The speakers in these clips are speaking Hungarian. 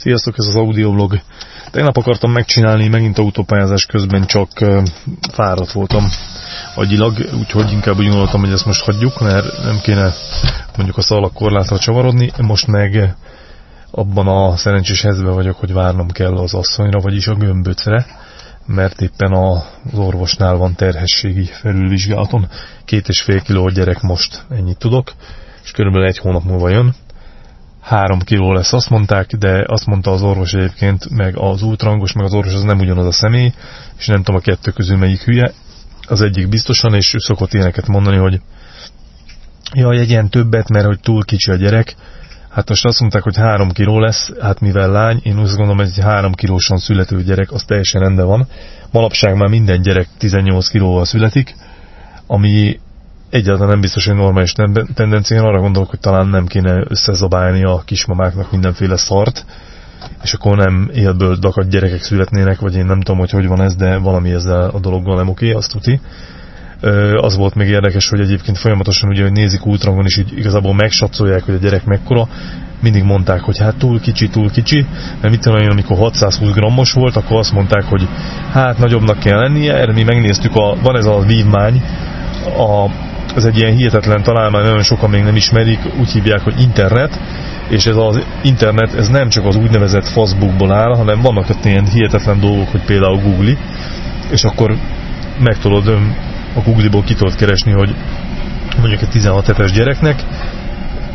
Sziasztok, ez az audioblog. Tegnap akartam megcsinálni, megint autópályázás közben csak fáradt voltam agyilag, úgyhogy inkább úgy gondoltam, hogy ezt most hagyjuk, mert nem kéne mondjuk a szalak korlátra csavarodni, most meg abban a szerencsés helyzetben vagyok, hogy várnom kell az asszonyra, vagyis a gömböcre, mert éppen az orvosnál van terhességi felülvizsgálaton. Két és fél kiló gyerek most, ennyit tudok, és körülbelül egy hónap múlva jön három kiló lesz, azt mondták, de azt mondta az orvos egyébként, meg az ultrangos, meg az orvos az nem ugyanaz a személy, és nem tudom a kettő közül melyik hülye, az egyik biztosan, és szokott ilyeneket mondani, hogy jaj, egy ilyen többet, mert hogy túl kicsi a gyerek, Hát most azt mondták, hogy három kiló lesz, hát mivel lány, én azt gondolom, hogy egy három kilósan születő gyerek, az teljesen rendben van. Manapság már minden gyerek 18 kilóval születik, ami egyáltalán nem biztos, hogy normális tendencia. Arra gondolok, hogy talán nem kéne összezabálni a kismamáknak mindenféle szart, és akkor nem élből dakat gyerekek születnének, vagy én nem tudom, hogy hogy van ez, de valami ezzel a dologgal nem oké, azt tuti. Az volt még érdekes, hogy egyébként folyamatosan ugye, hogy nézik ultrangon is, így igazából megsatszolják, hogy a gyerek mekkora, mindig mondták, hogy hát túl kicsi, túl kicsi, mert mit tudom amikor 620 grammos volt, akkor azt mondták, hogy hát nagyobbnak kell lennie, erre mi megnéztük, a, van ez a vívmány, a ez egy ilyen hihetetlen találmány, nagyon sokan még nem ismerik, úgy hívják, hogy internet, és ez az internet, ez nem csak az úgynevezett Facebookból áll, hanem vannak ott ilyen hihetetlen dolgok, hogy például Google, és akkor meg tudod a Google-ból ki keresni, hogy mondjuk egy 16 hetes gyereknek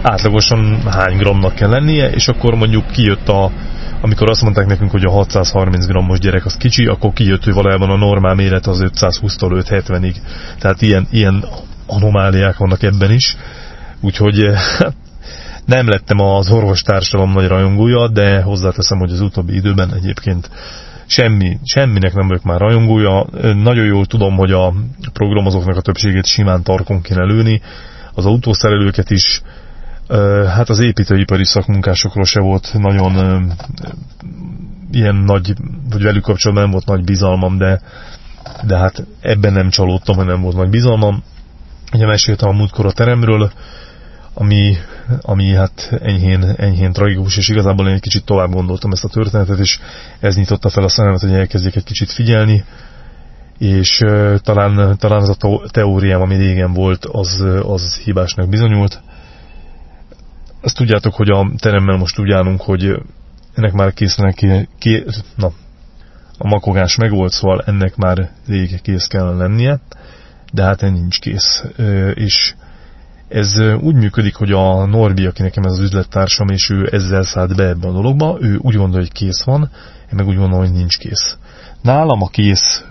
átlagosan hány gramnak kell lennie, és akkor mondjuk kijött a amikor azt mondták nekünk, hogy a 630 grammos gyerek az kicsi, akkor kijött, hogy valójában a normál méret az 520-tól 570-ig. Tehát ilyen, ilyen anomáliák vannak ebben is, úgyhogy eh, nem lettem az orvostársadalom nagy rajongója, de hozzáteszem, hogy az utóbbi időben egyébként semmi, semminek nem vagyok már rajongója. Nagyon jól tudom, hogy a programozóknak a többségét simán tarkon kéne lőni, az autószerelőket is, hát az építőipari szakmunkásokról se volt nagyon ilyen nagy, vagy velük kapcsolatban nem volt nagy bizalmam, de, de hát ebben nem csalódtam, hogy nem volt nagy bizalmam. Ugye meséltem a múltkor a teremről, ami, ami hát enyhén, enyhén tragikus, és igazából én egy kicsit tovább gondoltam ezt a történetet, és ez nyitotta fel a szememet, hogy elkezdjék egy kicsit figyelni, és talán, talán az a teóriám, ami régen volt, az, az hibásnak bizonyult. Azt tudjátok, hogy a teremmel most úgy állunk, hogy ennek már késznek, ké, ké, na, a makogás megvolt, szóval ennek már rég kész kellene lennie de hát nincs kész. És ez úgy működik, hogy a Norbi, aki nekem ez az üzlettársam, és ő ezzel szállt be ebbe a dologba, ő úgy gondolja, hogy kész van, én meg úgy gondolom, hogy nincs kész. Nálam a kész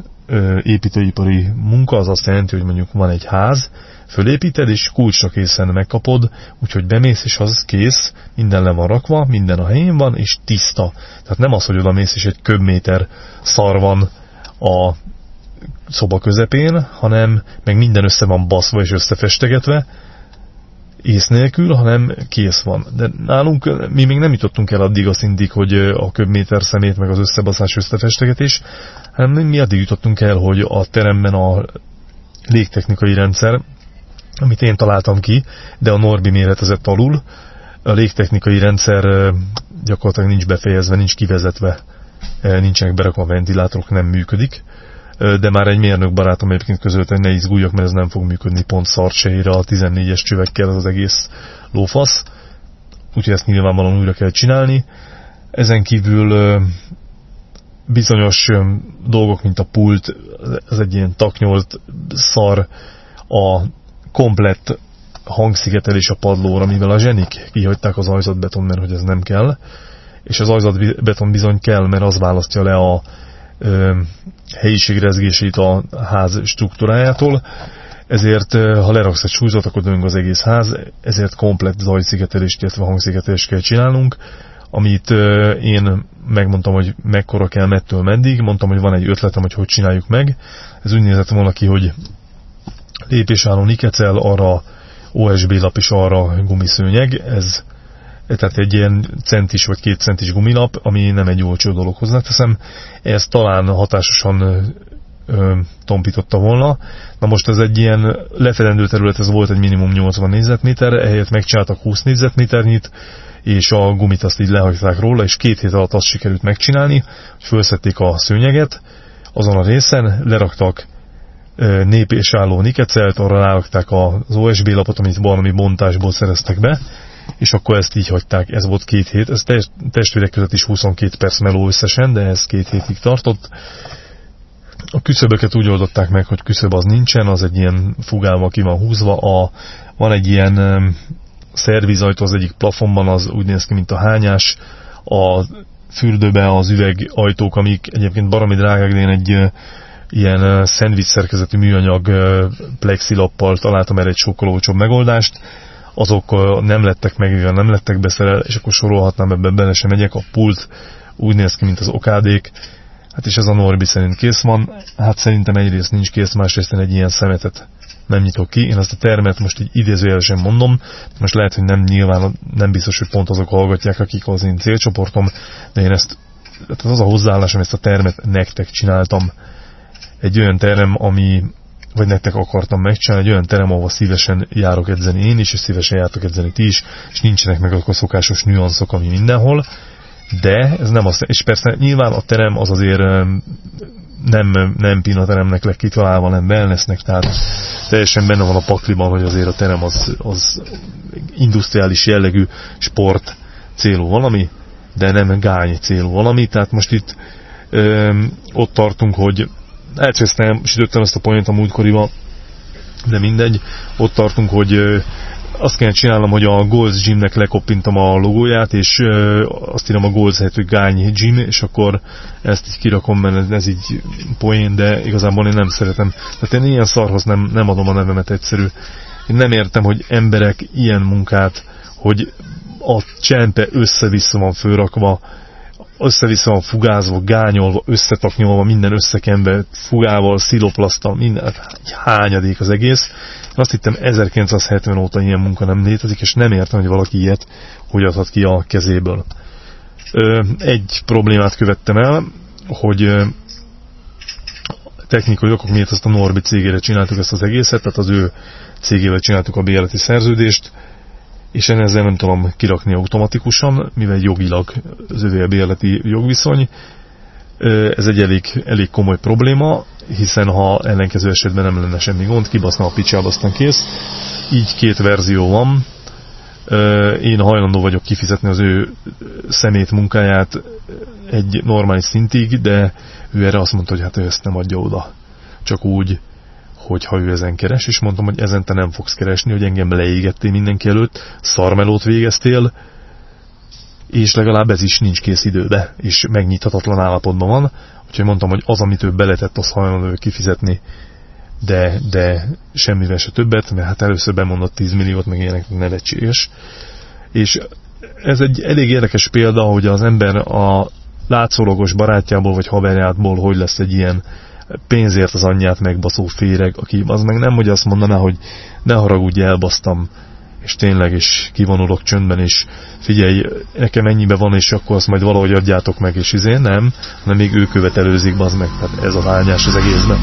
építőipari munka az azt jelenti, hogy mondjuk van egy ház, fölépíted, és kulcsra készen megkapod, úgyhogy bemész, és az kész, minden le van rakva, minden a helyén van, és tiszta. Tehát nem az, hogy oda mész, és egy köbméter szar van a szoba közepén, hanem meg minden össze van baszva és összefestegetve, ész nélkül, hanem kész van. De nálunk mi még nem jutottunk el addig a szintig, hogy a köbméter szemét, meg az összebaszás összefestegetés, hanem mi addig jutottunk el, hogy a teremben a légtechnikai rendszer, amit én találtam ki, de a Norbi méretezett alul, a légtechnikai rendszer gyakorlatilag nincs befejezve, nincs kivezetve, nincsenek berakva a ventilátorok, nem működik de már egy mérnök barátom egyébként közölt, hogy ne izguljak, mert ez nem fog működni pont szartseire a 14-es csövekkel az, az egész lófasz. Úgyhogy ezt nyilvánvalóan újra kell csinálni. Ezen kívül bizonyos dolgok, mint a pult, ez egy ilyen taknyolt szar, a komplett hangszigetelés a padlóra, mivel a zsenik kihagyták az ajzatbeton, mert hogy ez nem kell, és az ajzatbeton bizony kell, mert az választja le a helyiségrezgését a ház struktúrájától, ezért ha leraksz egy súlyzat, akkor döng az egész ház, ezért komplet zajszigetelést, illetve hangszigetelést kell csinálnunk, amit én megmondtam, hogy mekkora kell mettől meddig, mondtam, hogy van egy ötletem, hogy hogy csináljuk meg. Ez úgy nézett volna ki, hogy lépésálló nikecel, arra OSB lap is arra gumiszőnyeg, ez tehát egy ilyen centis vagy két centis gumilap, ami nem egy olcsó dolog hozzáteszem. Ez talán hatásosan ö, tompította volna. Na most ez egy ilyen lefedendő terület, ez volt egy minimum 80 négyzetméter, ehelyett megcsináltak 20 négyzetméternyit, és a gumit azt így lehagyták róla, és két hét alatt azt sikerült megcsinálni, hogy felszették a szőnyeget azon a részen, leraktak nép és álló nikecelt, arra rárakták az OSB lapot, amit valami bontásból szereztek be, és akkor ezt így hagyták, ez volt két hét, ez testvérek között is 22 perc meló összesen, de ez két hétig tartott. A küszöböket úgy oldották meg, hogy küszöb az nincsen, az egy ilyen fugával ki van húzva, a, van egy ilyen szervizajtó az egyik plafonban, az úgy néz ki, mint a hányás, a fürdőbe az üvegajtók, amik egyébként baromi drágák, de én egy ilyen szerkezetű műanyag plexilappal találtam erre egy sokkal olcsóbb megoldást, azok nem lettek meg, nem lettek beszerel, és akkor sorolhatnám ebben bele sem megyek, a pult úgy néz ki, mint az okádék, hát és ez a Norbi szerint kész van, hát szerintem egyrészt nincs kész, másrészt egy ilyen szemetet nem nyitok ki. Én azt a termet most így idézőjelesen mondom, most lehet, hogy nem nyilván, nem biztos, hogy pont azok hallgatják, akik az én célcsoportom, de én ezt, tehát az a hozzáállásom, ezt a termet nektek csináltam. Egy olyan terem, ami vagy nektek akartam megcsinálni, egy olyan terem, ahol szívesen járok edzeni én is, és szívesen jártok edzeni ti is, és nincsenek meg a szokásos nüanszok, ami mindenhol, de ez nem az, és persze nyilván a terem az azért nem, nem pinateremnek lett kitalálva, nem wellnessnek, tehát teljesen benne van a pakliban, hogy azért a terem az, az industriális jellegű sport célú valami, de nem gány célú valami, tehát most itt ö, ott tartunk, hogy elcsesztem, sütöttem ezt a poént a múltkoriba, de mindegy, ott tartunk, hogy azt kellene csinálnom, hogy a Goals Gymnek lekopintam a logóját, és azt írom a Goals hogy Gány Gym, és akkor ezt így kirakom, mert ez így poén, de igazából én nem szeretem. Tehát én ilyen szarhoz nem, nem adom a nevemet egyszerű. Én nem értem, hogy emberek ilyen munkát, hogy a csempe össze-vissza van főrakva, össze-vissza fugázva, gányolva, összetaknyolva, minden összekenve, fugával, sziloplasztal, minden, hát hányadék az egész. Azt hittem 1970 óta ilyen munka nem létezik, és nem értem, hogy valaki ilyet hogy adhat ki a kezéből. Egy problémát követtem el, hogy technikai okok miatt ezt a Norbi cégére csináltuk ezt az egészet, tehát az ő cégével csináltuk a bérleti szerződést, és én ezzel nem tudom kirakni automatikusan, mivel jogilag az övé bérleti jogviszony. Ez egy elég, elég komoly probléma, hiszen ha ellenkező esetben nem lenne semmi gond, kibaszna a picsába, aztán kész. Így két verzió van. Én hajlandó vagyok kifizetni az ő szemét munkáját egy normális szintig, de ő erre azt mondta, hogy hát ő ezt nem adja oda. Csak úgy, hogyha ő ezen keres, és mondtam, hogy ezen te nem fogsz keresni, hogy engem leégettél mindenki előtt, szarmelót végeztél, és legalább ez is nincs kész időbe, és megnyithatatlan állapotban van, úgyhogy mondtam, hogy az, amit ő beletett, az hajlandó kifizetni, de, de semmivel se többet, mert hát először bemondott 10 milliót, meg ilyenek nevetséges. És ez egy elég érdekes példa, hogy az ember a látszólagos barátjából vagy haverjátból hogy lesz egy ilyen pénzért az anyját megbaszó féreg, aki az meg nem, hogy azt mondaná, hogy ne haragudj, elbasztam, és tényleg, és kivonulok csöndben, és figyelj, nekem ennyibe van, és akkor azt majd valahogy adjátok meg, és izé nem, hanem még ő követelőzik, az meg, tehát ez a hányás az egészben.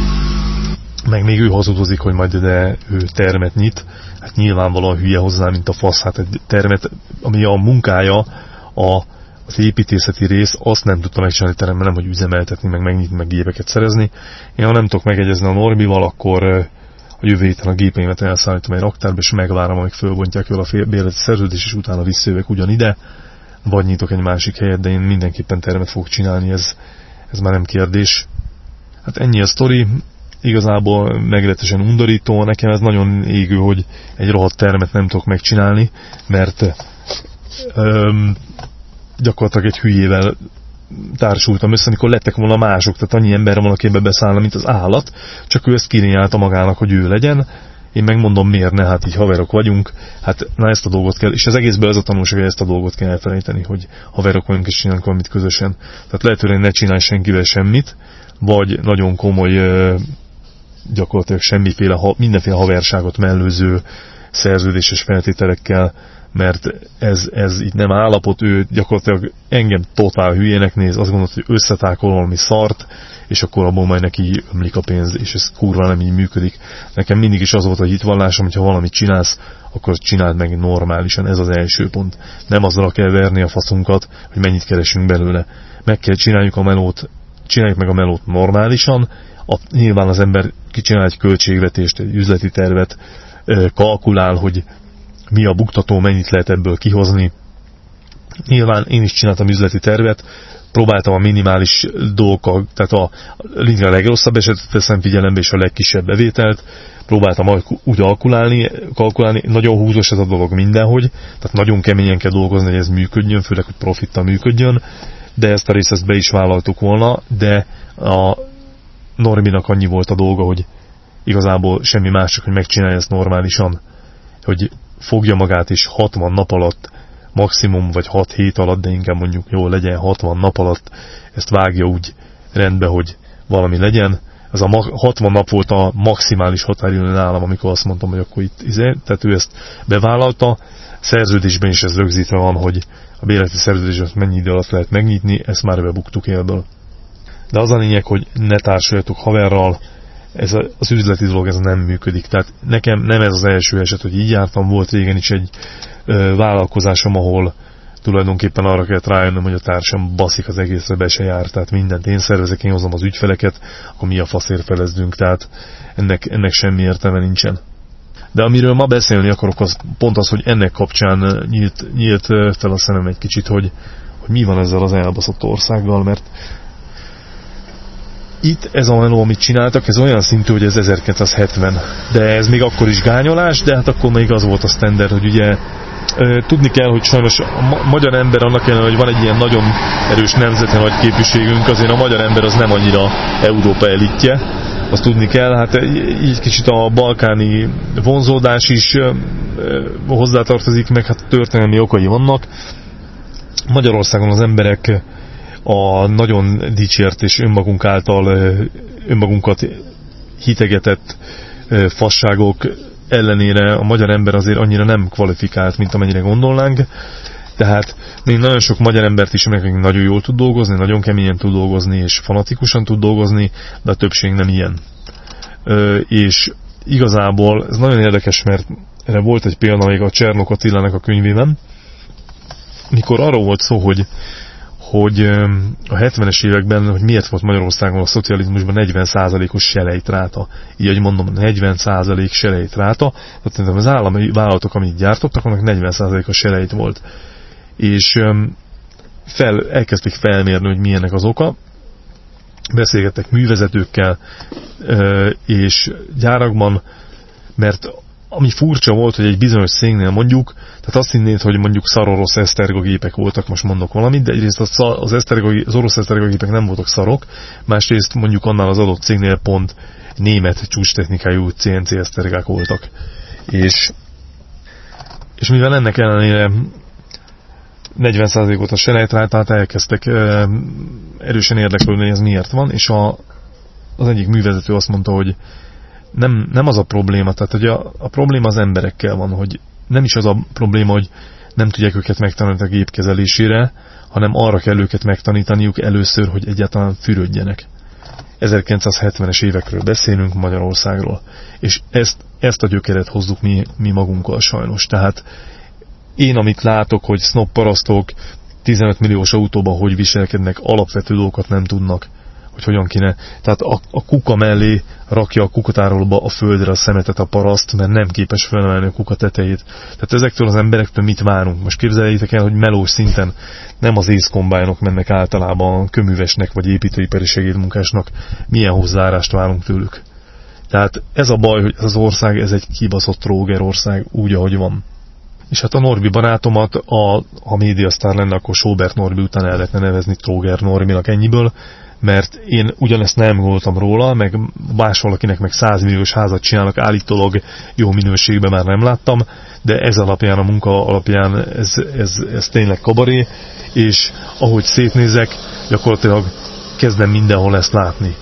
Meg még ő hazudozik, hogy majd de ő termet nyit, hát nyilvánvalóan hülye hozzá, mint a fasz, hát egy termet, ami a munkája, a az építészeti rész, azt nem tudta megcsinálni teremben, nem, hogy üzemeltetni, meg megnyitni, meg gépeket szerezni. Én ha nem tudok megegyezni a Norbival, akkor a jövő héten a gépeimet elszállítom egy raktárba, és megvárom, amíg fölbontják vele a bérleti szerződés, és utána visszajövök ugyanide, vagy nyitok egy másik helyet, de én mindenképpen termet fogok csinálni, ez, ez már nem kérdés. Hát ennyi a sztori, igazából meglehetősen undorító, nekem ez nagyon égő, hogy egy rohadt termet nem tudok megcsinálni, mert öm, gyakorlatilag egy hülyével társultam össze, amikor lettek volna mások, tehát annyi ember van, aki ebbe beszállna, mint az állat, csak ő ezt kirinyálta magának, hogy ő legyen, én megmondom miért ne, hát így haverok vagyunk, hát na ezt a dolgot kell, és az egészben ez a tanulság, hogy ezt a dolgot kell elfelejteni, hogy haverok vagyunk és csinálunk valamit közösen. Tehát lehetőleg ne csinálj senkivel semmit, vagy nagyon komoly, gyakorlatilag semmiféle, mindenféle haverságot mellőző szerződéses feltételekkel, mert ez, ez így nem állapot, ő gyakorlatilag engem totál hülyének néz, azt gondolod, hogy összetákol valami szart, és akkor abból majd neki ömlik a pénz, és ez kurva nem így működik. Nekem mindig is az volt a hitvallásom, hogy ha valamit csinálsz, akkor csináld meg normálisan, ez az első pont. Nem azzal kell verni a faszunkat, hogy mennyit keresünk belőle. Meg kell csináljuk a melót, csináljuk meg a melót normálisan, a, nyilván az ember kicsinál egy költségvetést, egy üzleti tervet, kalkulál, hogy mi a buktató, mennyit lehet ebből kihozni. Nyilván én is csináltam üzleti tervet, próbáltam a minimális dolgokkal, tehát a, a legrosszabb esetet veszem figyelembe, és a legkisebb bevételt, próbáltam úgy alkulálni, kalkulálni, nagyon húzós ez a dolog mindenhogy, tehát nagyon keményen kell dolgozni, hogy ez működjön, főleg, hogy profittal működjön, de ezt a részt ezt be is vállaltuk volna, de a Norminak annyi volt a dolga, hogy igazából semmi más, csak hogy megcsinálja ezt normálisan, hogy fogja magát és 60 nap alatt, maximum vagy 6 hét alatt, de inkább mondjuk jó legyen 60 nap alatt, ezt vágja úgy rendbe, hogy valami legyen. Ez a 60 nap volt a maximális határidő nálam, amikor azt mondtam, hogy akkor itt izé, tehát ő ezt bevállalta. Szerződésben is ez rögzítve van, hogy a béleti szerződést mennyi idő alatt lehet megnyitni, ezt már bebuktuk élből. De az a lényeg, hogy ne társuljatok haverral, ez a, az üzleti dolog ez nem működik. Tehát nekem nem ez az első eset, hogy így jártam, volt régen is egy ö, vállalkozásom, ahol tulajdonképpen arra kellett rájönnöm, hogy a társam baszik az egészre be se jár, tehát mindent én szervezek, én hozom az ügyfeleket, akkor a faszért felezdünk, tehát ennek, ennek semmi értelme nincsen. De amiről ma beszélni akarok, az pont az, hogy ennek kapcsán nyílt, nyílt fel a szemem egy kicsit, hogy, hogy mi van ezzel az elbaszott országgal, mert itt ez a meló, amit csináltak, ez olyan szintű, hogy ez 1970. De ez még akkor is gányolás, de hát akkor még az volt a standard, hogy ugye tudni kell, hogy sajnos a ma magyar ember annak ellenére, hogy van egy ilyen nagyon erős nemzeti nagy képviségünk, azért a magyar ember az nem annyira Európa elitje, azt tudni kell, hát így kicsit a balkáni vonzódás is hozzátartozik, meg hát történelmi okai vannak. Magyarországon az emberek a nagyon dicsért és önmagunk által önmagunkat hitegetett fasságok ellenére a magyar ember azért annyira nem kvalifikált, mint amennyire gondolnánk. Tehát még nagyon sok magyar embert is, akik nagyon jól tud dolgozni, nagyon keményen tud dolgozni, és fanatikusan tud dolgozni, de a többség nem ilyen. Ö, és igazából ez nagyon érdekes, mert erre volt egy példa még a Csernok Attilának a könyvében, mikor arról volt szó, hogy hogy a 70-es években, hogy miért volt Magyarországon a szocializmusban 40%-os selejtráta. Így, hogy mondom, 40% selejtráta, tehát az állami vállalatok, amit gyártottak, annak 40%-os selejt volt. És fel, elkezdték felmérni, hogy milyenek az oka, beszélgettek művezetőkkel és gyárakban, mert ami furcsa volt, hogy egy bizonyos széknél mondjuk, tehát azt hinnéd, hogy mondjuk szarorosz esztergogépek voltak, most mondok valamit, de egyrészt az, az, az orosz esztergogépek nem voltak szarok, másrészt mondjuk annál az adott cégnél pont német csúcstechnikájú CNC esztergák voltak. És, és mivel ennek ellenére 40%-ot a selejt tehát elkezdtek erősen érdeklődni, hogy ez miért van, és a, az egyik művezető azt mondta, hogy nem, nem az a probléma, tehát hogy a, a probléma az emberekkel van, hogy nem is az a probléma, hogy nem tudják őket megtanítani a gépkezelésére, hanem arra kell őket megtanítaniuk először, hogy egyáltalán fürödjenek. 1970-es évekről beszélünk Magyarországról, és ezt, ezt a gyökeret hozzuk mi, mi magunkkal sajnos. Tehát én, amit látok, hogy sznopparasztok 15 milliós autóban hogy viselkednek, alapvető dolgokat nem tudnak hogy hogyan kéne. Tehát a, a kuka mellé rakja a kukatárolóba a földre a szemetet a paraszt, mert nem képes felemelni a kuka tetejét. Tehát ezektől az emberektől mit várunk? Most képzeljétek el, hogy melós szinten nem az észkombájnok mennek általában köművesnek vagy építőipari segédmunkásnak. Milyen hozzáárást várunk tőlük? Tehát ez a baj, hogy ez az ország, ez egy kibaszott tróger ország, úgy, ahogy van. És hát a Norbi barátomat, a, ha médiasztár lenne, akkor Sobert Norbi után el lehetne nevezni Tróger Norbinak ennyiből, mert én ugyanezt nem gondoltam róla, meg más valakinek meg 100 milliós házat csinálnak, állítólag jó minőségben már nem láttam, de ez alapján, a munka alapján ez, ez, ez tényleg kabaré, és ahogy szétnézek, gyakorlatilag kezdem mindenhol ezt látni.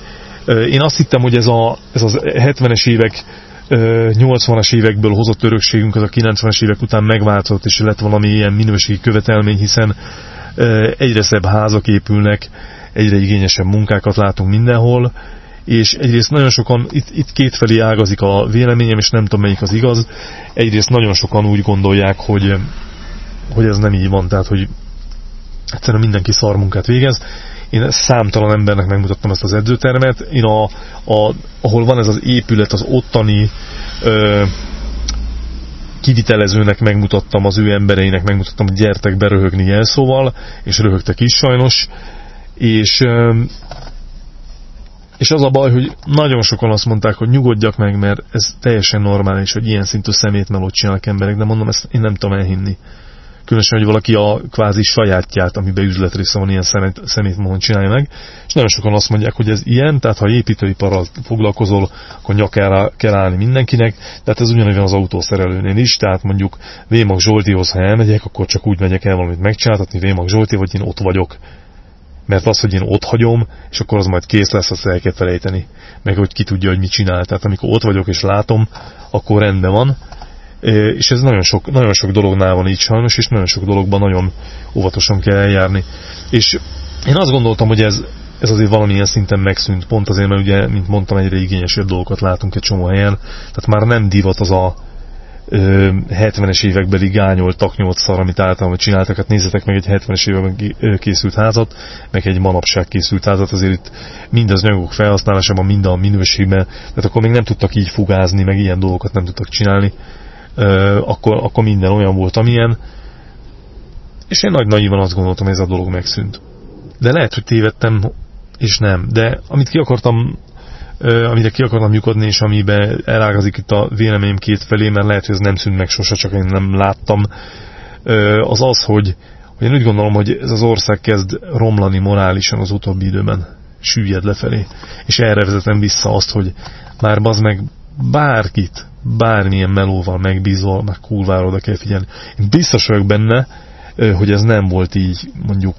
Én azt hittem, hogy ez, a, ez az 70-es évek 80-as évekből hozott örökségünk az a 90-es évek után megváltozott, és lett valami ilyen minőségi követelmény, hiszen egyre szebb házak épülnek, egyre igényesebb munkákat látunk mindenhol, és egyrészt nagyon sokan, itt, itt kétfelé ágazik a véleményem, és nem tudom melyik az igaz, egyrészt nagyon sokan úgy gondolják, hogy, hogy ez nem így van, tehát hogy egyszerűen mindenki szarmunkát végez. Én számtalan embernek megmutattam ezt az edzőtermet. Én a, a, ahol van ez az épület, az ottani ö, kivitelezőnek megmutattam, az ő embereinek megmutattam, hogy gyertek beröhögni jelszóval, és röhögtek is sajnos. És és az a baj, hogy nagyon sokan azt mondták, hogy nyugodjak meg, mert ez teljesen normális, hogy ilyen szintű szemétmelót csinálnak emberek, de mondom, ezt én nem tudom elhinni. Különösen, hogy valaki a kvázi sajátját, amiben üzletrésze van, ilyen szemét, szemétmelót csinálja meg. És nagyon sokan azt mondják, hogy ez ilyen, tehát ha építőiparral foglalkozol, akkor nyakára kell állni mindenkinek, tehát ez ugyanolyan az autószerelőnél is, tehát mondjuk Vémag Zsoltihoz, ha elmegyek, akkor csak úgy megyek el valamit megcsináltatni, Vémag Zsolti, vagy én ott vagyok mert az, hogy én ott hagyom, és akkor az majd kész lesz, azt el kell felejteni. Meg hogy ki tudja, hogy mit csinál. Tehát amikor ott vagyok és látom, akkor rendben van. És ez nagyon sok, nagyon sok dolognál van így sajnos, és nagyon sok dologban nagyon óvatosan kell eljárni. És én azt gondoltam, hogy ez, ez azért valamilyen szinten megszűnt, pont azért, mert ugye, mint mondtam, egyre igényesebb dolgokat látunk egy csomó helyen, tehát már nem divat az a 70-es évekbeli gányolt taknyolcszar, amit általában csináltak, hát nézzetek meg egy 70-es években készült házat, meg egy manapság készült házat, azért itt mind az anyagok felhasználásában, mind a minőségben, tehát akkor még nem tudtak így fugázni, meg ilyen dolgokat nem tudtak csinálni, akkor, akkor minden olyan volt, amilyen, és én nagy naívan azt gondoltam, hogy ez a dolog megszűnt. De lehet, hogy tévedtem, és nem. De amit ki akartam amire ki akartam lyukadni, és amiben elágazik itt a véleményem két felé, mert lehet, hogy ez nem szűnt meg sose, csak én nem láttam, az az, hogy, hogy én úgy gondolom, hogy ez az ország kezd romlani morálisan az utóbbi időben, süllyed lefelé. És erre vezetem vissza azt, hogy már az meg bárkit, bármilyen melóval megbízol, meg kurvára kell figyelni. Én biztos vagyok benne, hogy ez nem volt így mondjuk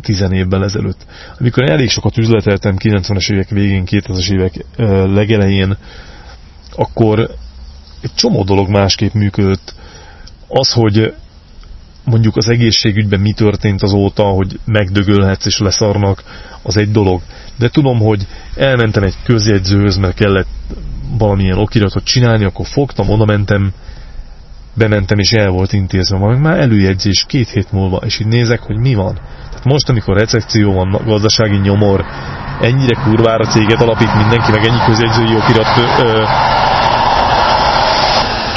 tizen évvel ezelőtt. Amikor elég sokat üzleteltem 90-es évek végén, 2000-es évek legelején, akkor egy csomó dolog másképp működött. Az, hogy mondjuk az egészségügyben mi történt azóta, hogy megdögölhetsz és leszarnak, az egy dolog. De tudom, hogy elmentem egy közjegyzőhöz, mert kellett valamilyen okiratot csinálni, akkor fogtam, oda mentem, bementem és el volt intézve, majd már előjegyzés két hét múlva, és így nézek, hogy mi van. Tehát most, amikor recekció van, gazdasági nyomor, ennyire kurvára céget alapít mindenki, meg ennyi közjegyzői okirat ö,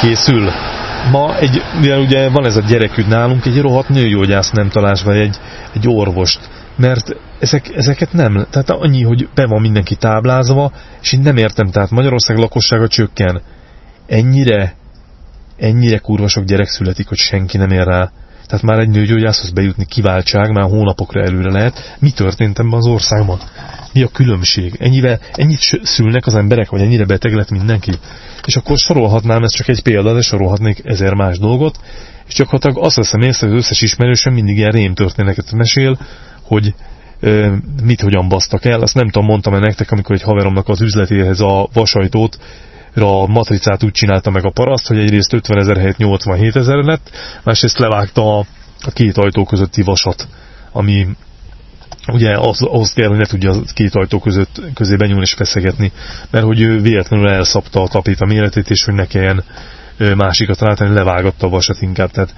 készül. Ma egy, ugye van ez a gyerekügy nálunk, egy rohadt nőgyógyász nem találsz, vagy egy, egy orvost. Mert ezek, ezeket nem, tehát annyi, hogy be van mindenki táblázva, és én nem értem, tehát Magyarország lakossága csökken. Ennyire ennyire kurva sok gyerek születik, hogy senki nem ér rá. Tehát már egy nőgyógyászhoz bejutni kiváltság, már hónapokra előre lehet. Mi történt ebben az országban? Mi a különbség? Ennyivel, ennyit szülnek az emberek, vagy ennyire beteg lett mindenki? És akkor sorolhatnám, ez csak egy példa, de sorolhatnék ezer más dolgot, és gyakorlatilag azt veszem észre, hogy az összes ismerősöm mindig ilyen rém történeteket mesél, hogy mit hogyan basztak el. Azt nem tudom, mondtam-e nektek, amikor egy haveromnak az üzletéhez a vasajtót a matricát úgy csinálta meg a paraszt, hogy egyrészt 50 ezer helyett 87 ezer lett, másrészt levágta a, a két ajtó közötti vasat, ami ugye az, ahhoz kell, hogy ne tudja a két ajtó között, közé benyúlni és feszegetni, mert hogy ő véletlenül elszapta a tapéta méretét, és hogy ne kelljen másikat rátani, levágatta a vasat inkább, tehát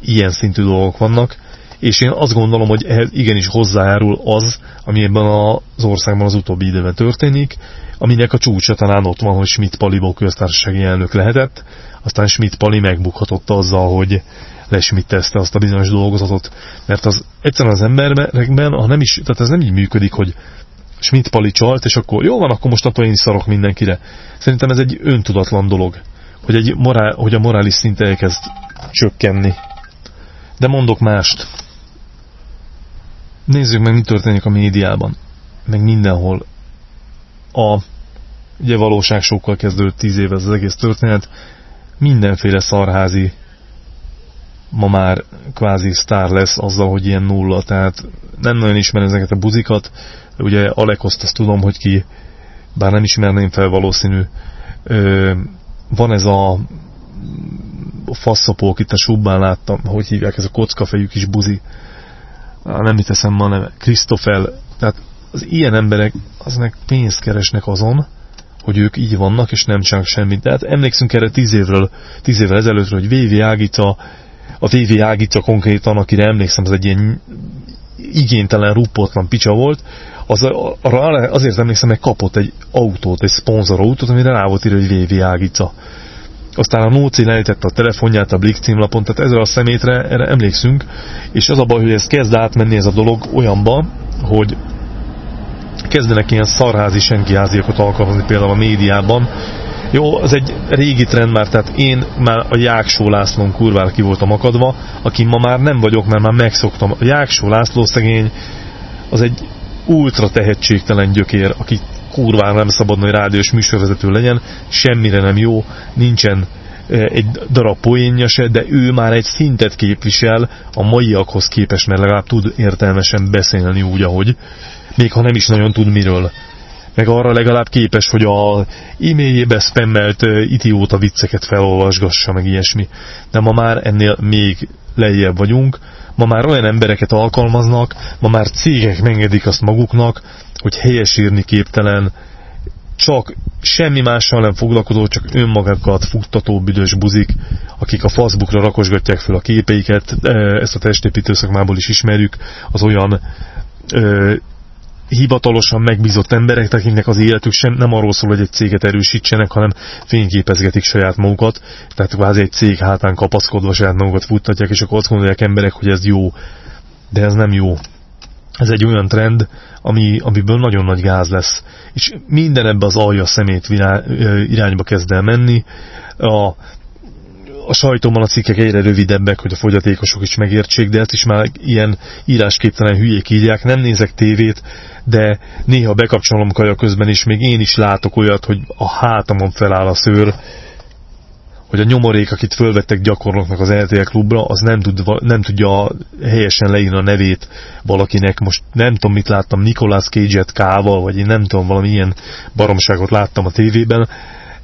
ilyen szintű dolgok vannak, és én azt gondolom, hogy ehhez igenis hozzájárul az, ami ebben az országban az utóbbi időben történik, aminek a csúcsa talán ott van, hogy Schmidt Pali köztársasági elnök lehetett, aztán Schmidt Pali megbukhatott azzal, hogy lesmittezte azt a bizonyos dolgozatot, mert az egyszerűen az emberekben, ha nem is, tehát ez nem így működik, hogy Schmidt Pali csalt, és akkor jó van, akkor most attól én is szarok mindenkire. Szerintem ez egy öntudatlan dolog, hogy, egy morál, hogy a morális szint elkezd csökkenni. De mondok mást. Nézzük meg, mi történik a médiában, meg mindenhol. A ugye valóságsókkal kezdődött tíz éve az egész történet, mindenféle szarházi ma már kvázi sztár lesz azzal, hogy ilyen nulla, tehát nem nagyon ismerem ezeket a buzikat, ugye Alekoszt azt tudom, hogy ki, bár nem ismerném fel valószínű, ö, van ez a faszapók, itt a subbán láttam, hogy hívják, ez a kockafejű kis buzi. Nem mit teszem ma neve. Christopher. Tehát az ilyen emberek aznek pénzt keresnek azon, hogy ők így vannak, és nem csak semmit. Tehát emlékszünk erre tíz évről, tíz évvel ezelőttről, hogy VV Ágita, a VV Ágita konkrétan, akire emlékszem, az egy ilyen igénytelen, rúpotlan picsa volt, az, arra azért emlékszem, hogy kapott egy autót, egy szponzorautót, amire rá volt írva, hogy VV Ágica. Aztán a Nóci lejtette a telefonját a Blick címlapon, tehát ezzel a szemétre erre emlékszünk, és az a baj, hogy ez kezd átmenni ez a dolog olyanba, hogy kezdenek ilyen szarházi senkiháziakat alkalmazni például a médiában. Jó, az egy régi trend már, tehát én már a Jáksó Lászlón kurvára ki voltam akadva, aki ma már nem vagyok, mert már megszoktam. A Jáksó László szegény az egy ultra tehetségtelen gyökér, aki kurvára nem szabadna, hogy rádiós műsorvezető legyen, semmire nem jó, nincsen e, egy darab poénja se, de ő már egy szintet képvisel a maiakhoz képest, mert legalább tud értelmesen beszélni úgy, ahogy még ha nem is nagyon tud miről. Meg arra legalább képes, hogy a e-mailjébe spammelt idióta vicceket felolvasgassa, meg ilyesmi. De ma már ennél még lejjebb vagyunk, ma már olyan embereket alkalmaznak, ma már cégek megengedik azt maguknak, hogy helyesírni képtelen, csak semmi mással nem foglalkozó, csak önmagukat futtató büdös buzik, akik a Facebookra rakosgatják fel a képeiket, ezt a testépítő szakmából is ismerjük, az olyan hivatalosan megbízott emberek, akiknek az életük sem nem arról szól, hogy egy céget erősítsenek, hanem fényképezgetik saját magukat, tehát kvázi egy cég hátán kapaszkodva saját magukat futtatják, és akkor azt gondolják emberek, hogy ez jó, de ez nem jó. Ez egy olyan trend, ami, amiből nagyon nagy gáz lesz. És minden ebbe az alja szemét irányba kezd el menni. A, a sajtóban a cikkek egyre rövidebbek, hogy a fogyatékosok is megértsék, de ezt is már ilyen írásképtelen hülyék írják. Nem nézek tévét, de néha bekapcsolom kaja közben, és még én is látok olyat, hogy a hátamon feláll a szőr, hogy a nyomorék, akit fölvettek gyakornoknak az RTL klubra, az nem, tud, nem tudja helyesen leírni a nevét valakinek. Most nem tudom, mit láttam, Nicolas Cage-et kával, vagy én nem tudom, valami ilyen baromságot láttam a tévében,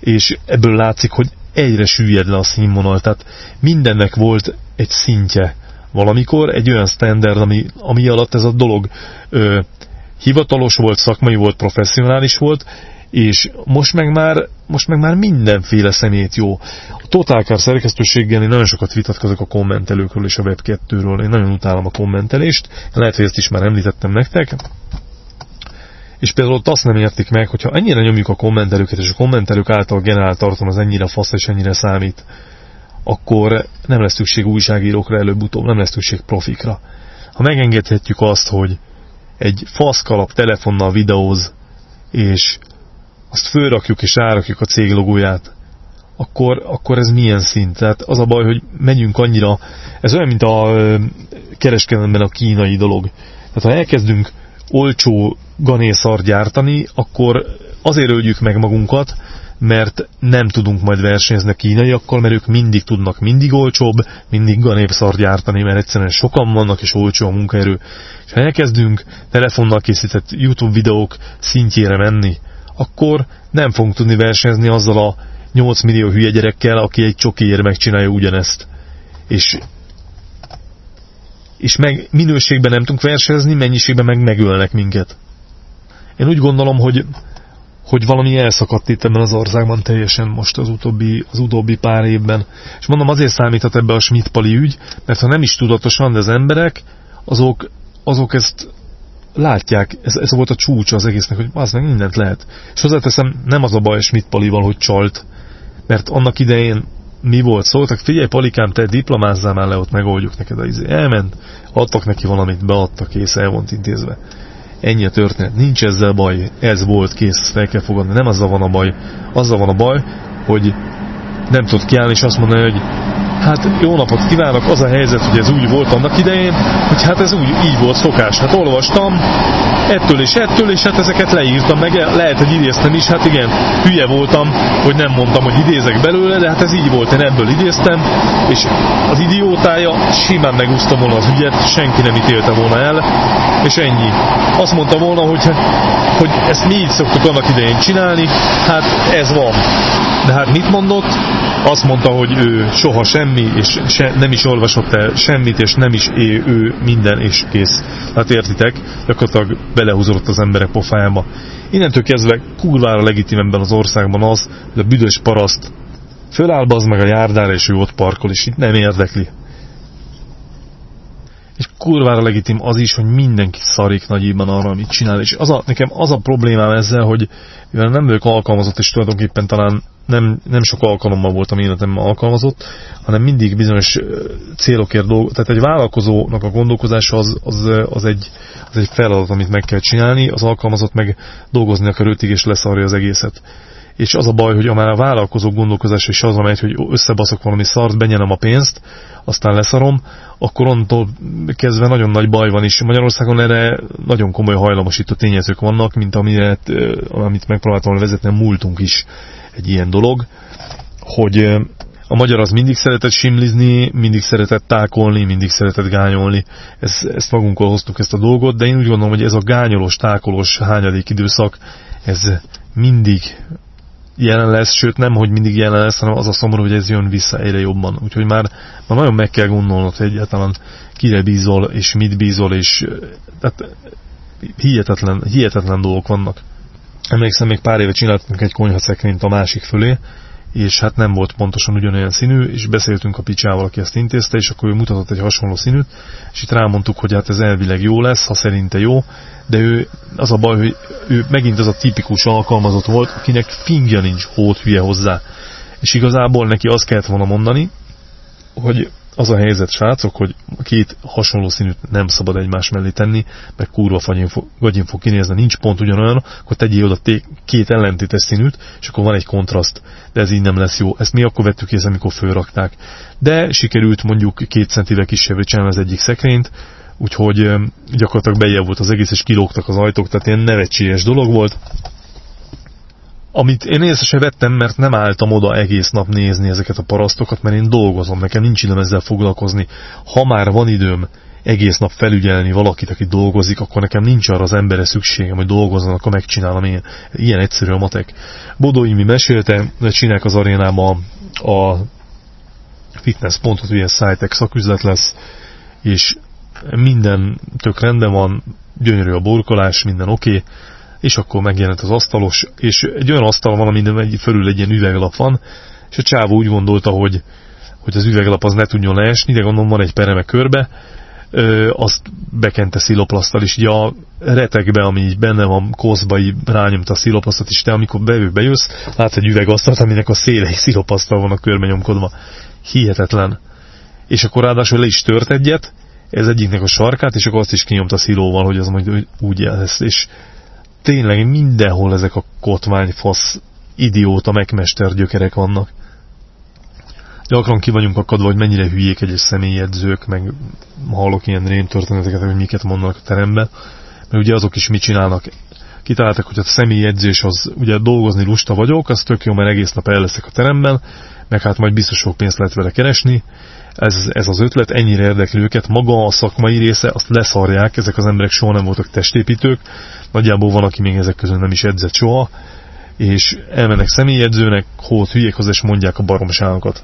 és ebből látszik, hogy egyre süllyed le a színvonal, tehát mindennek volt egy szintje valamikor, egy olyan standard, ami, ami alatt ez a dolog ö, hivatalos volt, szakmai volt, professzionális volt, és most meg már, most meg már mindenféle szemét jó. A Totálkár szerkesztőséggel én nagyon sokat vitatkozok a kommentelőkről és a Web2-ről. Én nagyon utálom a kommentelést. Lehet, hogy ezt is már említettem nektek. És például ott azt nem értik meg, hogyha ennyire nyomjuk a kommentelőket, és a kommentelők által generált tartom az ennyire fasz és ennyire számít, akkor nem lesz szükség újságírókra előbb-utóbb, nem lesz szükség profikra. Ha megengedhetjük azt, hogy egy faszkalap telefonnal videóz, és azt fölrakjuk és rárakjuk a cég logóját, akkor, akkor ez milyen szint? Tehát az a baj, hogy megyünk annyira, ez olyan, mint a kereskedelemben a kínai dolog. Tehát ha elkezdünk olcsó ganészart gyártani, akkor azért öljük meg magunkat, mert nem tudunk majd versenyezni a kínaiakkal, mert ők mindig tudnak mindig olcsóbb, mindig ganépszar gyártani, mert egyszerűen sokan vannak és olcsó a munkaerő. És ha elkezdünk telefonnal készített YouTube videók szintjére menni, akkor nem fogunk tudni versenyezni azzal a 8 millió hülye gyerekkel, aki egy csokiért megcsinálja ugyanezt. És, és meg minőségben nem tudunk versenyezni, mennyiségben meg megölnek minket. Én úgy gondolom, hogy hogy valami elszakadt itt ebben az országban teljesen most az utóbbi, az utóbbi pár évben. És mondom, azért számíthat ebbe a Schmidt-Pali ügy, mert ha nem is tudatosan, de az emberek, azok, azok ezt látják, ez, ez volt a csúcsa az egésznek, hogy az meg mindent lehet. És hozzáteszem, nem az a baj Schmidt-Palival, hogy csalt, mert annak idején mi volt? Szóltak, figyelj Palikám, te diplomázzál már le, ott megoldjuk neked a izé. Elment, adtak neki valamit, beadtak, kész, el volt intézve. Ennyi a történet. Nincs ezzel baj. Ez volt, kész, fel kell fogadni. Nem azzal van a baj. Azzal van a baj, hogy nem tud kiállni és azt mondani, hogy Hát jó napot kívánok, az a helyzet, hogy ez úgy volt annak idején, hogy hát ez úgy így volt szokás. Hát olvastam ettől és ettől, és hát ezeket leírtam, meg lehet, hogy idéztem is, hát igen, hülye voltam, hogy nem mondtam, hogy idézek belőle, de hát ez így volt, én ebből idéztem, és az idiótája simán megúszta volna az ügyet, senki nem ítélte volna el, és ennyi. Azt mondta volna, hogy, hogy ezt mi így szoktuk annak idején csinálni, hát ez van. De hát mit mondott? Azt mondta, hogy ő soha semmi, és se, nem is olvasott el semmit, és nem is él ő minden, és kész. Hát értitek, gyakorlatilag belehúzott az emberek pofájába. Innentől kezdve kurvára legitim ebben az országban az, hogy a büdös paraszt föláll meg a járdára, és ő ott parkol, és itt nem érdekli. És kurvára legitim az is, hogy mindenki szarik nagyibban arra, amit csinál. És az a, nekem az a problémám ezzel, hogy mivel nem vagyok alkalmazott, és tulajdonképpen talán nem, nem sok alkalommal voltam életemben alkalmazott, hanem mindig bizonyos célokért dolgozik. Tehát egy vállalkozónak a gondolkozása az, az, az, egy, az egy feladat, amit meg kell csinálni, az alkalmazott meg dolgozni akar ötig és leszarja az egészet. És az a baj, hogy már a vállalkozó gondolkozás is az, amely, hogy összebaszok valami szart, benyelem a pénzt, aztán leszarom, akkor onnantól kezdve nagyon nagy baj van, és Magyarországon erre nagyon komoly hajlamosító tényezők vannak, mint amire, amit megpróbáltam vezetni, a múltunk is egy ilyen dolog, hogy a magyar az mindig szeretett simlizni, mindig szeretett tákolni, mindig szeretett gányolni. Ezt, ezt magunkkal hoztuk ezt a dolgot, de én úgy gondolom, hogy ez a gányolós, tákolós hányadék időszak, ez mindig jelen lesz, sőt nem, hogy mindig jelen lesz, hanem az a szomorú, hogy ez jön vissza egyre jobban. Úgyhogy már, már nagyon meg kell gondolnod, hogy egyáltalán kire bízol, és mit bízol, és tehát hihetetlen, hihetetlen dolgok vannak. Emlékszem, még pár éve csináltunk egy konyhaszekrényt a másik fölé, és hát nem volt pontosan ugyanolyan színű, és beszéltünk a picsával, aki ezt intézte, és akkor ő mutatott egy hasonló színűt, és itt rámondtuk, hogy hát ez elvileg jó lesz, ha szerinte jó, de ő, az a baj, hogy ő megint az a tipikus alkalmazott volt, akinek fingja nincs hót hülye hozzá. És igazából neki azt kellett volna mondani, hogy az a helyzet, srácok, hogy két hasonló színűt nem szabad egymás mellé tenni, mert kurva fagyin fog, gagyin kinézni, nincs pont ugyanolyan, akkor tegyél oda két ellentétes színűt, és akkor van egy kontraszt, de ez így nem lesz jó. Ezt mi akkor vettük észre, amikor fölrakták. De sikerült mondjuk két centivel kisebbre csinálni az egyik szekrényt, úgyhogy gyakorlatilag bejebb volt az egész, és kilógtak az ajtók, tehát ilyen nevetséges dolog volt amit én észre se vettem, mert nem álltam oda egész nap nézni ezeket a parasztokat, mert én dolgozom, nekem nincs időm ezzel foglalkozni. Ha már van időm egész nap felügyelni valakit, aki dolgozik, akkor nekem nincs arra az emberre szükségem, hogy dolgozzon, akkor megcsinálom én. Ilyen egyszerű a matek. Bodó mi mesélte, csinálják az arénába a fitness pontot, ugye Scitek szaküzlet lesz, és minden tök rendben van, gyönyörű a burkolás, minden oké, okay, és akkor megjelent az asztalos, és egy olyan asztal van, amin egy, fölül egy ilyen üveglap van, és a csávó úgy gondolta, hogy, hogy az üveglap az ne tudjon leesni, de gondolom van egy pereme körbe, ö, azt bekente sziloplasztal, és így a retegbe, ami így benne van, koszba, így rányomta a sziloplasztat, és te amikor bevő bejössz, látsz egy üvegasztalt, aminek a szélei szilopasztal van a körbe nyomkodva. Hihetetlen. És akkor ráadásul le is tört egyet, ez egyiknek a sarkát, és akkor azt is kinyomta szilóval, hogy az majd úgy lesz, és tényleg mindenhol ezek a kotványfasz idióta megmester gyökerek vannak. Gyakran ki vagyunk akadva, hogy mennyire hülyék egyes személyedzők, meg hallok ilyen rémtörténeteket, hogy miket mondanak a teremben, mert ugye azok is mit csinálnak. Kitaláltak, hogy a személyedzés az, ugye dolgozni lusta vagyok, az tök jó, mert egész nap el leszek a teremben, meg hát majd biztos sok pénzt lehet vele keresni, ez, ez az ötlet, ennyire érdekli őket, maga a szakmai része, azt leszarják, ezek az emberek soha nem voltak testépítők, nagyjából van, aki még ezek közül nem is edzett soha, és elmennek személyedzőnek, hót hülyék hozzá, és mondják a baromságokat.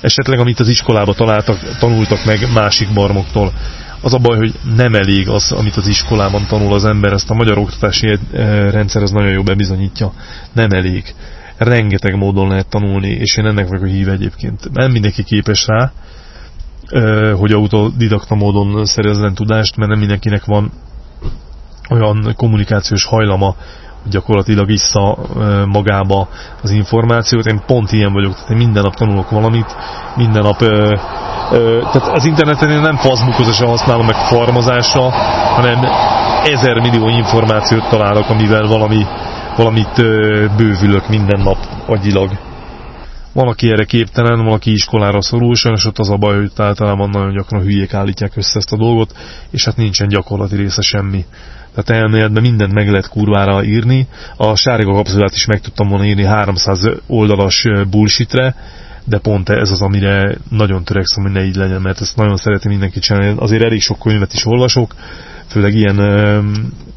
Esetleg, amit az iskolába találtak, tanultak meg másik barmoktól. Az a baj, hogy nem elég az, amit az iskolában tanul az ember, ezt a magyar oktatási eh, rendszer az nagyon jó bebizonyítja. Nem elég rengeteg módon lehet tanulni, és én ennek vagyok a híve egyébként. Nem mindenki képes rá, hogy autodidakta módon szerezzen tudást, mert nem mindenkinek van olyan kommunikációs hajlama, hogy gyakorlatilag vissza magába az információt. Én pont ilyen vagyok, tehát én minden nap tanulok valamit, minden nap tehát az interneten én nem facebookozásra használom meg farmazásra, hanem ezer millió információt találok, amivel valami valamit bővülök minden nap agyilag. Van, aki erre képtelen, van, aki iskolára szorul, sajnos ott az a baj, hogy általában nagyon gyakran hülyék állítják össze ezt a dolgot, és hát nincsen gyakorlati része semmi. Tehát elméletben mindent meg lehet kurvára írni. A sárga kapszulát is meg tudtam volna írni 300 oldalas bullshitre, de pont ez az, amire nagyon törekszem, hogy ne így legyen, mert ezt nagyon szereti mindenki csinálni. Azért elég sok könyvet is olvasok, főleg ilyen ö,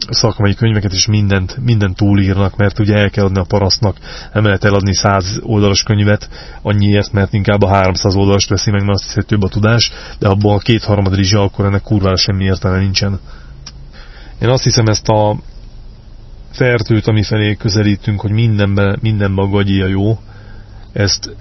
szakmai könyveket is mindent, mindent túlírnak, mert ugye el kell adni a parasztnak, nem lehet eladni 100 oldalas könyvet annyiért, mert inkább a 300 oldalas veszi meg, mert azt hiszi, több a tudás, de abban a kétharmad rizsa, akkor ennek kurvára semmi értelme nincsen. Én azt hiszem ezt a fertőt, ami felé közelítünk, hogy mindenben, mindenben a gagyi a jó, ezt,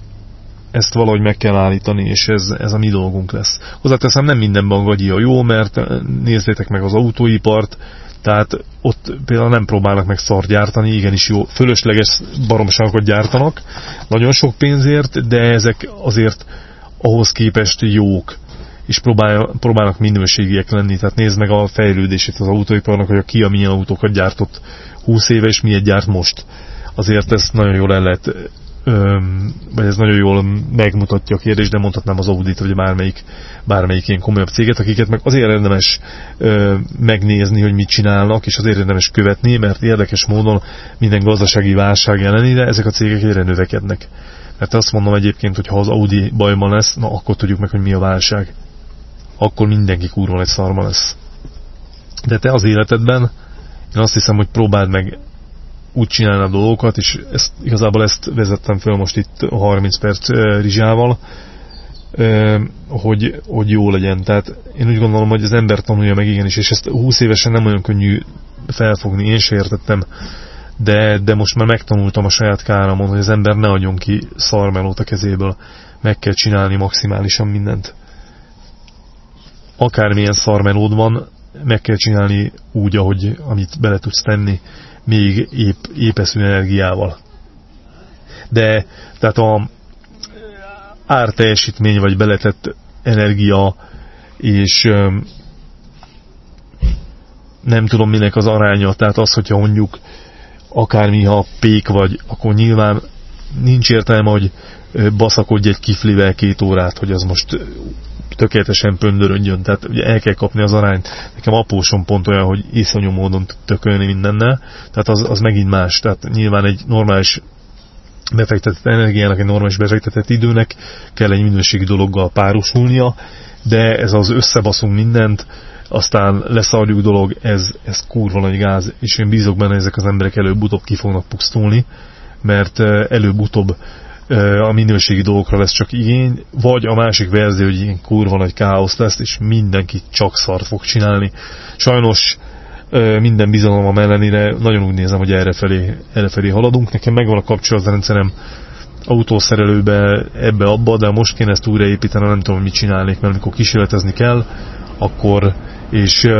ezt valahogy meg kell állítani, és ez, ez a mi dolgunk lesz. Hozzáteszem, nem mindenben gagyi a jó, mert nézzétek meg az autóipart, tehát ott például nem próbálnak meg szar gyártani, igenis jó, fölösleges baromságokat gyártanak, nagyon sok pénzért, de ezek azért ahhoz képest jók és próbál, próbálnak minőségiek lenni. Tehát nézd meg a fejlődését az autóiparnak, hogy a Kia milyen autókat gyártott 20 éve, és miért gyárt most. Azért ez nagyon jól el lehet, öm, vagy ez nagyon jól megmutatja a kérdést, de mondhatnám az Audit, vagy bármelyik, bármelyik ilyen komolyabb céget, akiket meg azért érdemes ö, megnézni, hogy mit csinálnak, és azért érdemes követni, mert érdekes módon minden gazdasági válság ellenére ezek a cégek egyre növekednek. Mert azt mondom egyébként, hogy ha az Audi bajban lesz, na akkor tudjuk meg, hogy mi a válság akkor mindenki kurva egy szarma lesz. De te az életedben, én azt hiszem, hogy próbáld meg úgy csinálni a dolgokat, és ezt, igazából ezt vezettem fel most itt a 30 perc rizsával, hogy, hogy jó legyen. Tehát én úgy gondolom, hogy az ember tanulja meg igenis, és ezt 20 évesen nem olyan könnyű felfogni, én se értettem, de, de most már megtanultam a saját káramon, hogy az ember ne adjon ki szarmelót a kezéből, meg kell csinálni maximálisan mindent. Akármilyen szarmelód van, meg kell csinálni úgy, ahogy amit bele tudsz tenni, még épp, épeszű energiával. De, tehát a árteljesítmény, vagy beletett energia, és nem tudom minek az aránya, tehát az, hogyha mondjuk akármi, ha pék vagy, akkor nyilván nincs értelme, hogy baszakodj egy kiflivel két órát, hogy az most tökéletesen pöndörödjön, tehát ugye el kell kapni az arányt. Nekem apósom pont olyan, hogy iszonyú módon tökölni mindennel, tehát az, az megint más. Tehát nyilván egy normális befektetett energiának, egy normális befektetett időnek kell egy minőségi dologgal párosulnia, de ez az összebaszunk mindent, aztán leszarjuk dolog, ez, ez kurva nagy gáz, és én bízok benne, ezek az emberek előbb-utóbb ki fognak pusztulni, mert előbb-utóbb a minőségi dolgokra lesz csak igény, vagy a másik verzió, hogy ilyen kurva nagy káosz lesz, és mindenki csak szart fog csinálni. Sajnos minden bizalom ellenére nagyon úgy nézem, hogy errefelé, errefelé haladunk. Nekem megvan a kapcsolatrendszerem autószerelőbe, ebbe-abba, de most kéne ezt újraépíteni, nem tudom, mit csinálnék, mert amikor kísérletezni kell, akkor és uh,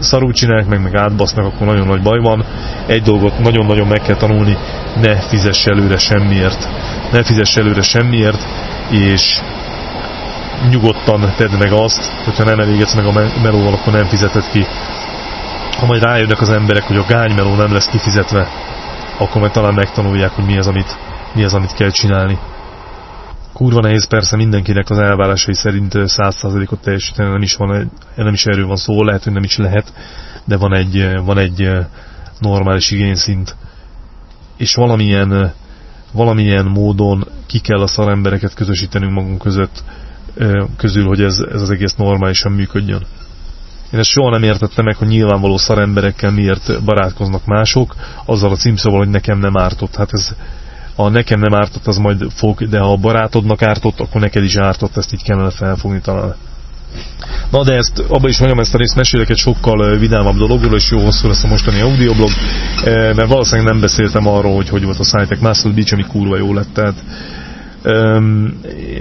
szarul csinálják meg, meg átbasznak, akkor nagyon nagy baj van. Egy dolgot nagyon-nagyon meg kell tanulni, ne fizess előre semmiért. Ne fizess előre semmiért, és nyugodtan tedd meg azt, hogyha nem elégedsz meg a melóval, akkor nem fizeted ki. Ha majd rájönnek az emberek, hogy a gánymeló nem lesz kifizetve, akkor majd talán megtanulják, hogy mi az, amit, mi az, amit kell csinálni. Kurva nehéz persze mindenkinek az elvárásai szerint 100%-ot teljesíteni, nem is, van, nem is erről van szó, lehet, hogy nem is lehet, de van egy, van egy normális igényszint. És valamilyen, valamilyen módon ki kell a szarembereket közösítenünk magunk között, közül, hogy ez, ez az egész normálisan működjön. Én ezt soha nem értettem meg, hogy nyilvánvaló szaremberekkel miért barátkoznak mások, azzal a címszóval, hogy nekem nem ártott. Hát ez, ha nekem nem ártott, az majd fog, de ha a barátodnak ártott, akkor neked is ártott, ezt így kellene felfogni talán. Na de ezt, abba is mondjam, ezt a részt mesélek egy sokkal vidámabb dologról, és jó hosszú lesz a mostani audioblog, mert valószínűleg nem beszéltem arról, hogy hogy volt a Szájtek Muscle Beach, ami kurva jó lett, tehát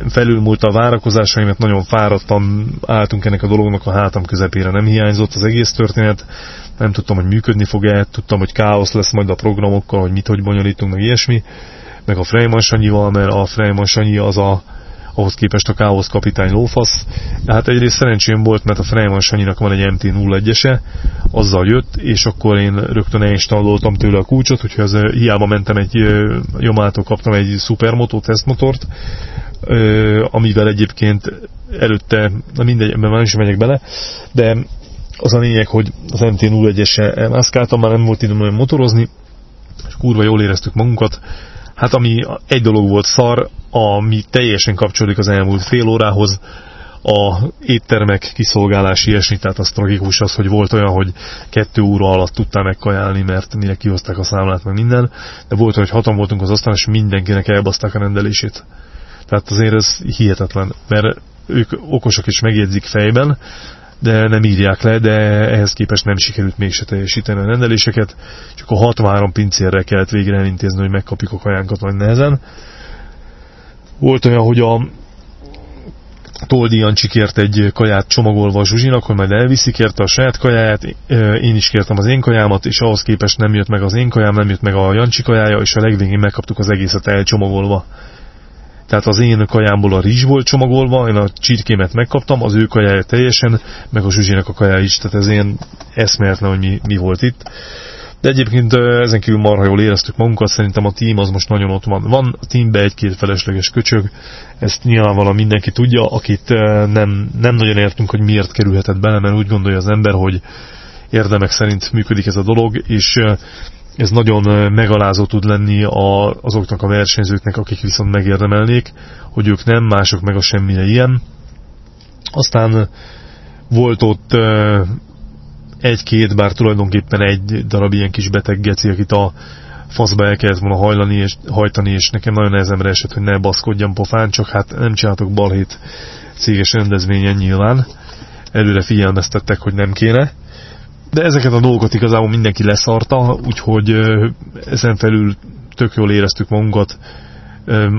felülmúlt a várakozásaimat, nagyon fáradtam, álltunk ennek a dolognak a hátam közepére, nem hiányzott az egész történet, nem tudtam, hogy működni fog-e, tudtam, hogy káosz lesz majd a programokkal, hogy mit, hogy bonyolítunk, meg ilyesmi, meg a Freiman Sanyival, mert a Freiman Sanyi az a ahhoz képest a Káosz kapitány lófasz. Hát egyrészt szerencsém volt, mert a Freiman Sanyinak van egy MT-01-ese, azzal jött, és akkor én rögtön elinstalloltam tőle a kulcsot, hogyha az, hiába mentem egy Yamaha-tól kaptam egy Supermoto tesztmotort, amivel egyébként előtte, na mindegy, ebben már is megyek bele, de az a lényeg, hogy az MT-01-ese mászkáltam, már nem volt időm olyan motorozni, és kurva jól éreztük magunkat, Hát ami egy dolog volt szar, ami teljesen kapcsolódik az elmúlt fél órához, a éttermek kiszolgálási ilyesmi, tehát az tragikus az, hogy volt olyan, hogy kettő óra alatt tudtál megkajálni, mert mire kihozták a számlát, meg minden, de volt olyan, hogy hatan voltunk az asztalon, és mindenkinek elbaszták a rendelését. Tehát azért ez hihetetlen, mert ők okosak is megjegyzik fejben, de nem írják le, de ehhez képest nem sikerült mégse teljesíteni a rendeléseket, csak a 63 pincérre kellett végre elintézni, hogy megkapjuk a kajánkat nagy nehezen. Volt olyan, hogy a Toldi Jancsi kért egy kaját csomagolva a Zsuzsinak, hogy majd elviszi, kérte a saját kajáját, én is kértem az én kajámat, és ahhoz képest nem jött meg az én kajám, nem jött meg a Jancsi kajája, és a legvégén megkaptuk az egészet elcsomagolva. Tehát az én kajámból a rizs volt csomagolva, én a csirkémet megkaptam, az ő kajája teljesen, meg a Zsuzsinak a kajája is, tehát ez ilyen eszméletlen, hogy mi, mi volt itt. De egyébként ezen kívül marha jól éreztük magunkat, szerintem a team az most nagyon ott van. Van a teambe egy-két felesleges köcsög, ezt nyilvánvalóan mindenki tudja, akit nem, nem nagyon értünk, hogy miért kerülhetett bele, mert úgy gondolja az ember, hogy érdemek szerint működik ez a dolog, és ez nagyon megalázó tud lenni a, azoknak a versenyzőknek, akik viszont megérdemelnék, hogy ők nem, mások meg a semmire ilyen. Aztán volt ott egy-két, bár tulajdonképpen egy darab ilyen kis beteg geci, akit a faszba el kellett volna hajlani és, hajtani, és nekem nagyon nehezemre esett, hogy ne baszkodjam pofán, csak hát nem csináltok balhét céges rendezvényen nyilván. Előre figyelmeztettek, hogy nem kéne. De ezeket a dolgokat igazából mindenki leszarta, úgyhogy ezen felül tök jól éreztük magunkat.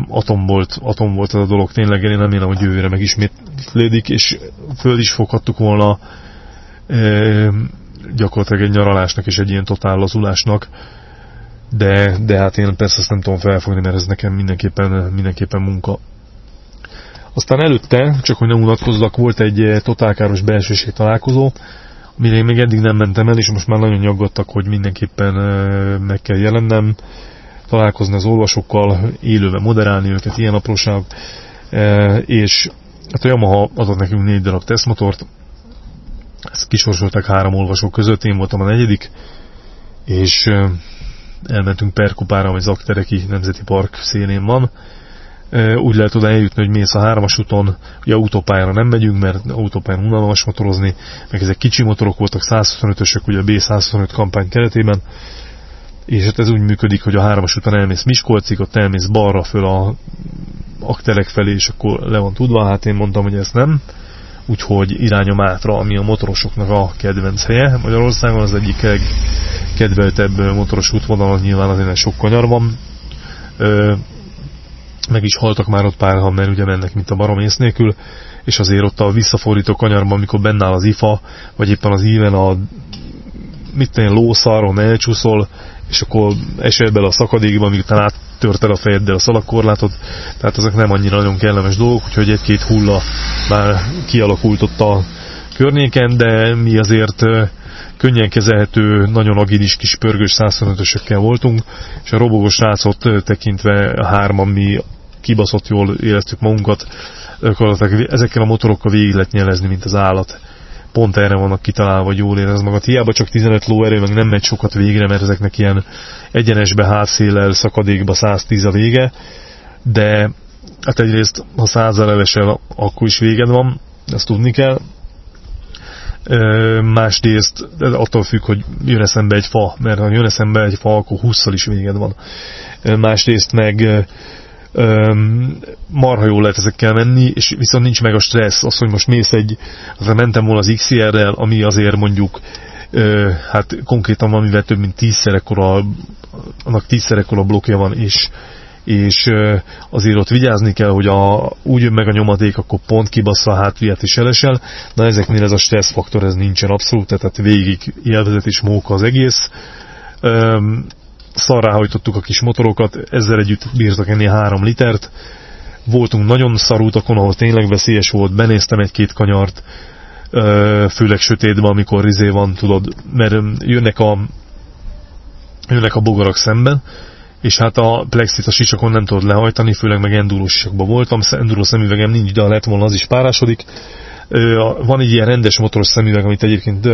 Atom volt, atom volt ez a dolog tényleg, én nem élem, hogy jövőre megismétlődik, és föl is foghattuk volna gyakorlatilag egy nyaralásnak és egy ilyen totál lazulásnak, de, de hát én persze ezt nem tudom felfogni, mert ez nekem mindenképpen, mindenképpen munka. Aztán előtte, csak hogy nem unatkozzak, volt egy totálkáros belsőség találkozó, amire én még eddig nem mentem el, és most már nagyon nyaggattak, hogy mindenképpen meg kell jelennem, találkozni az olvasókkal, élőben moderálni őket, ilyen apróság, és hát a Yamaha adott nekünk négy darab tesztmotort, ezt kisorsolták három olvasó között, én voltam a negyedik, és elmentünk Perkupára, ami Zaktereki Nemzeti Park szélén van. Úgy lehet oda eljutni, hogy mész a hármas úton, ugye autópályára nem megyünk, mert autópályán unalmas motorozni, meg ezek kicsi motorok voltak, 125-ösök, ugye a B125 kampány keretében, és hát ez úgy működik, hogy a hármas után elmész Miskolcig, ott elmész balra föl a akterek felé, és akkor le van tudva, hát én mondtam, hogy ezt nem, úgyhogy irányom átra, ami a motorosoknak a kedvenc helye. Magyarországon az egyik legkedveltebb motoros útvonal, nyilván azért sok kanyar van. Ö, meg is haltak már ott pár, mert ugye mennek, mint a baromész nélkül, és azért ott a visszafordító kanyarban, amikor bennáll az ifa, vagy éppen az íven a mit tenni, lószaron elcsúszol, és akkor esel bele a szakadékba, miután áttörtel a fejeddel a szalagkorlátot, tehát ezek nem annyira nagyon kellemes dolgok, úgyhogy egy-két hulla már kialakult ott a környéken, de mi azért könnyen kezelhető, nagyon agilis kis pörgős 125-ösökkel voltunk, és a robogos rácot tekintve a hárman mi kibaszott jól éreztük magunkat, ezekkel a motorokkal végig lehet nyelezni, mint az állat pont erre vannak kitalálva, hogy jól érez magad. Hiába csak 15 lóerő, meg nem megy sokat végre, mert ezeknek ilyen egyenesbe, hátszéllel, szakadékba 110 a vége, de hát egyrészt, ha 100 elesel, akkor is véged van, ezt tudni kell. Másrészt attól függ, hogy jön eszembe egy fa, mert ha jön eszembe egy fa, akkor 20 is véged van. Másrészt meg marha jól lehet ezekkel menni, és viszont nincs meg a stressz, az, hogy most mész egy, azért mentem volna az XCR-rel, ami azért mondjuk ö, hát konkrétan valamivel több mint tízszer ekkora, annak tízszer ekkora blokja van, és, és ö, azért ott vigyázni kell, hogy a, úgy jön meg a nyomaték, akkor pont kibassza a hátviát is elesel, na ezeknél ez a stressz faktor ez nincsen abszolút, tehát végig élvezet és móka az egész. Szarráhajtottuk a kis motorokat, ezzel együtt bírtak enni három litert. Voltunk nagyon szarutakon, ahol tényleg veszélyes volt, benéztem egy-két kanyart, főleg sötétben, amikor rizé van, tudod, mert jönnek a, jönnek a bogarak szemben, és hát a plexit a sisakon nem tudod lehajtani, főleg meg enduro sisakban voltam, enduro szemüvegem nincs, de ha lett volna az is párásodik. Van egy ilyen rendes motoros szemüveg, amit egyébként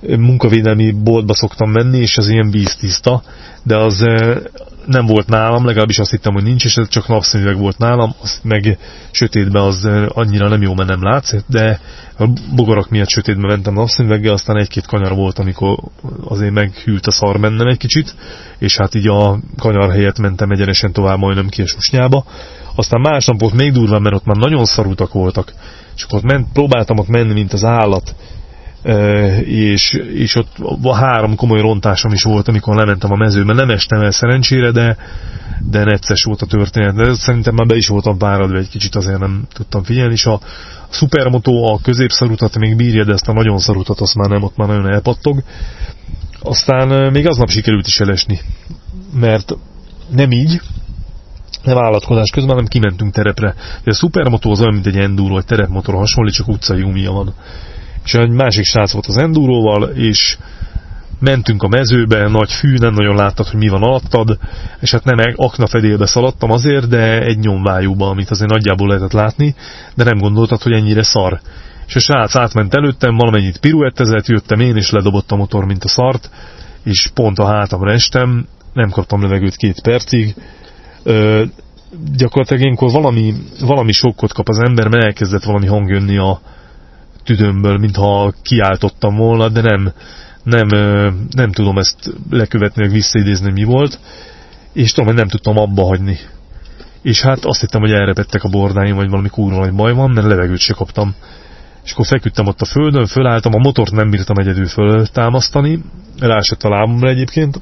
munkavédelmi boltba szoktam menni, és az ilyen víztiszta, de az nem volt nálam, legalábbis azt hittem, hogy nincs, és ez csak napszemüveg volt nálam, az meg sötétben az annyira nem jó, mert nem látsz, de a bogarak miatt sötétben mentem napszemüveggel, aztán egy-két kanyar volt, amikor azért meghűlt a szar mennem egy kicsit, és hát így a kanyar helyett mentem egyenesen tovább majdnem ki a susnyába. Aztán másnap volt még durván, mert ott már nagyon szarutak voltak, és akkor ott ment, próbáltam ott menni, mint az állat, és, és ott három komoly rontásom is volt, amikor lementem a mezőbe. Nem estem el szerencsére, de, de necces volt a történet. De szerintem már be is voltam páradva egy kicsit, azért nem tudtam figyelni. És a, a Supermoto a középszarutat még bírja, de ezt a nagyon szarutat azt már nem, ott már nagyon elpattog. Aztán még aznap sikerült is elesni, mert nem így, nem állatkozás közben, hanem kimentünk terepre. De a Supermoto az olyan, mint egy enduro, egy terepmotor hasonlít, csak utcai umia van és egy másik srác volt az endúróval, és mentünk a mezőbe, nagy fű, nem nagyon láttad, hogy mi van alattad, és hát nem aknafedélbe szaladtam azért, de egy nyomvájúba, amit azért nagyjából lehetett látni, de nem gondoltad, hogy ennyire szar. És a srác átment előttem, valamennyit piruettezett, jöttem én, és ledobott a motor, mint a szart, és pont a hátamra estem, nem kaptam levegőt két percig, Ö, gyakorlatilag ilyenkor valami, valami sokkot kap az ember, mert elkezdett valami hang jönni a, tüdőmből, mintha kiáltottam volna, de nem, nem, nem tudom ezt lekövetni, meg visszaidézni, mi volt, és tudom, hogy nem tudtam abba hagyni. És hát azt hittem, hogy elrepettek a bordáim, vagy valami kurva nagy baj van, mert levegőt se kaptam. És akkor feküdtem ott a földön, fölálltam, a motort nem bírtam egyedül föltámasztani, elásett a lábamra egyébként,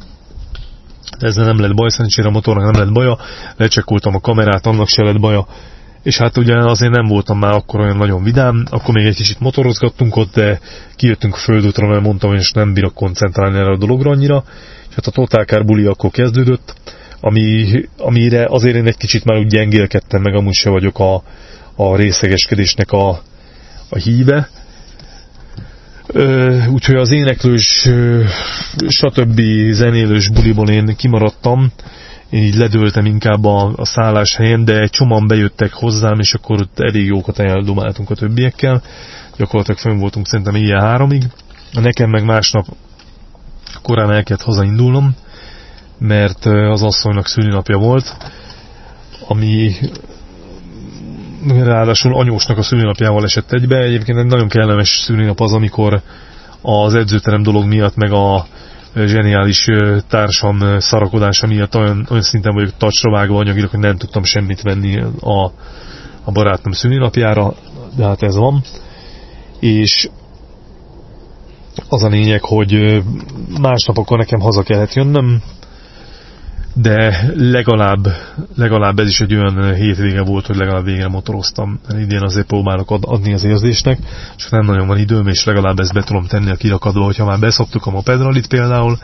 de ezzel nem lett baj, szerencsére a motornak nem lett baja, lecsekkoltam a kamerát, annak se lett baja, és hát ugye azért nem voltam már akkor olyan nagyon vidám, akkor még egy kicsit motorozgattunk ott, de kijöttünk a földútra, mert mondtam, hogy nem bírok koncentrálni erre a dologra annyira, és hát a Total Car buli akkor kezdődött, ami, amire azért én egy kicsit már úgy gyengélkedtem, meg amúgy se vagyok a, a részegeskedésnek a, a híve, úgyhogy az éneklős, stb. zenélős buliból én kimaradtam, én így ledöltem inkább a, a szálláshelyen, de egy bejöttek hozzám, és akkor ott elég jókat eldomáltunk a többiekkel. Gyakorlatilag fönn voltunk szerintem ilyen háromig. Nekem meg másnap korán el kellett hazaindulnom, mert az asszonynak szülinapja volt, ami ráadásul anyósnak a szülinapjával esett egybe. Egyébként egy nagyon kellemes szülinap az, amikor az edzőterem dolog miatt, meg a zseniális társam szarakodása miatt olyan, olyan szinten vagyok tacsra vágva anyagilag, hogy nem tudtam semmit venni a, a barátom szülinapjára, de hát ez van. És az a lényeg, hogy másnap akkor nekem haza kellett jönnöm, de legalább, legalább ez is egy olyan hétvége volt, hogy legalább végre motoroztam. Idén azért próbálok ad, adni az érzésnek, és nem nagyon van időm, és legalább ezt be tudom tenni a kirakadba, hogyha már beszoktuk a mopedralit például,